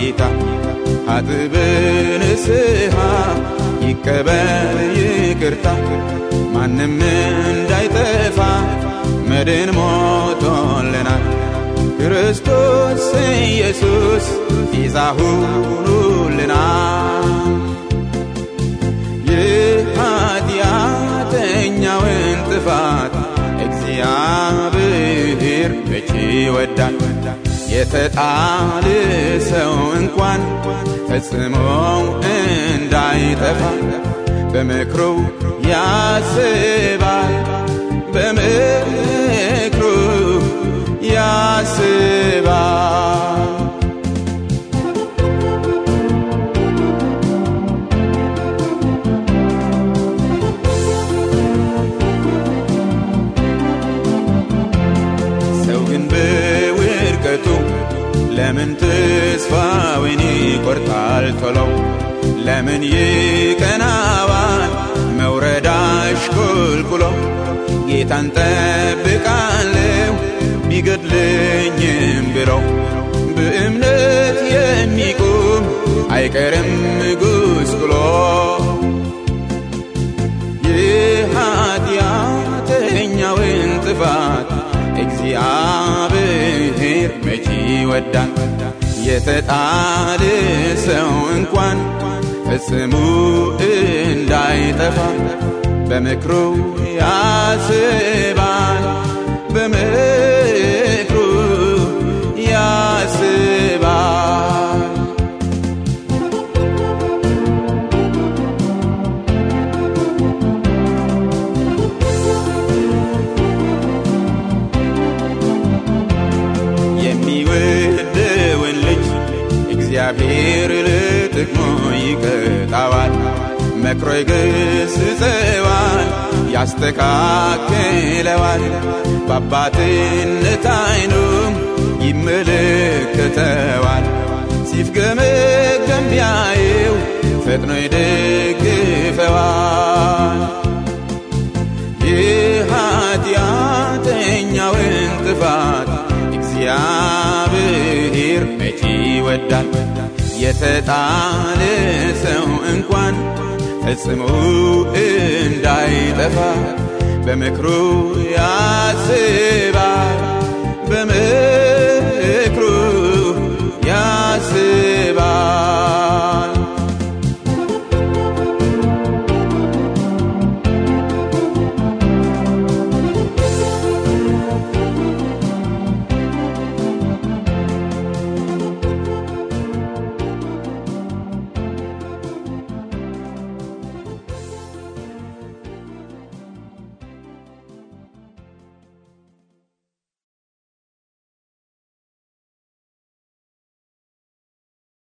ጌታ አጥብ ንስሐ ይቀበል ይቅርታ። ማንም እንዳይጠፋ መድን ሞቶልናል። ክርስቶስ ኢየሱስ ቤዛ ሆኖልናል የኃጢአተኛውን ጥፋት እግዚአብሔር መቼ ይወዳል የተጣለ ሰው እንኳን ፈጽሞ እንዳይጠፋ በምክሩ ያስባል በምክሩ ያስባል ለምን ተስፋውን ይቆርጣል? ቶሎ ለምን ይቀናዋል? መውረድ አሽቆልቁሎ ጌታን ጠብቃለሁ ቢገድለኝም ብሎ በእምነት የሚቆም አይቀርም ጉስቁሎ። የኃጢአተኛውን ጥፋት እግዚአብሔር መቼ ይወዳል የተጣለ ሰው እንኳን ፈጽሙ እንዳይጠፋ በምክሩ ያስባል። በምክሩ የሚወደውን ልጅ እግዚአብሔር ለጥቅሞ ይቀጣዋል። መክሮ ይገስጸዋል ያስተካክለዋል። በአባትነት አይኑም ይመለከተዋል። ሲፍገመገም ቢያየው ፈጥኖ ይደግፈዋል እግዚአብሔር መቼ ይወዳል። የተጣለ ሰው እንኳን ፈጽሞ እንዳይጠፋ በምክሩ በምክሩ